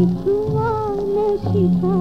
शिकवा न शिकवा।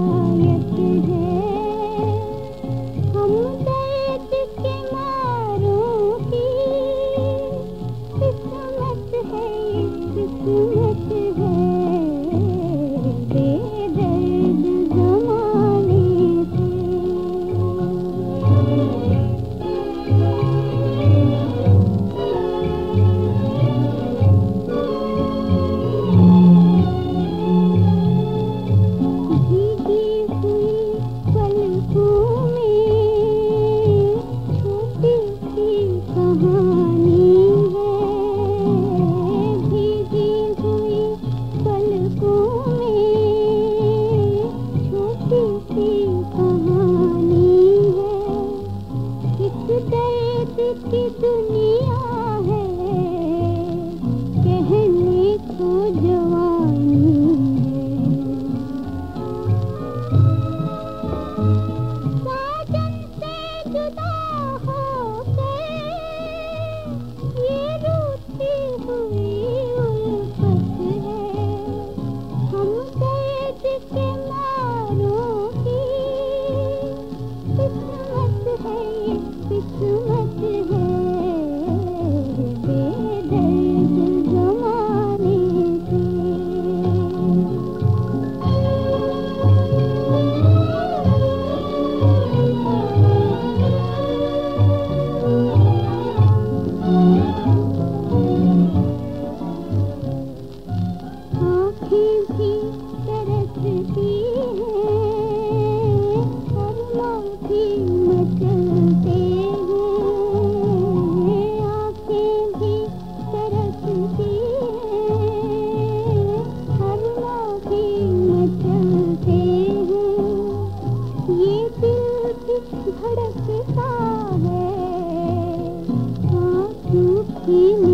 की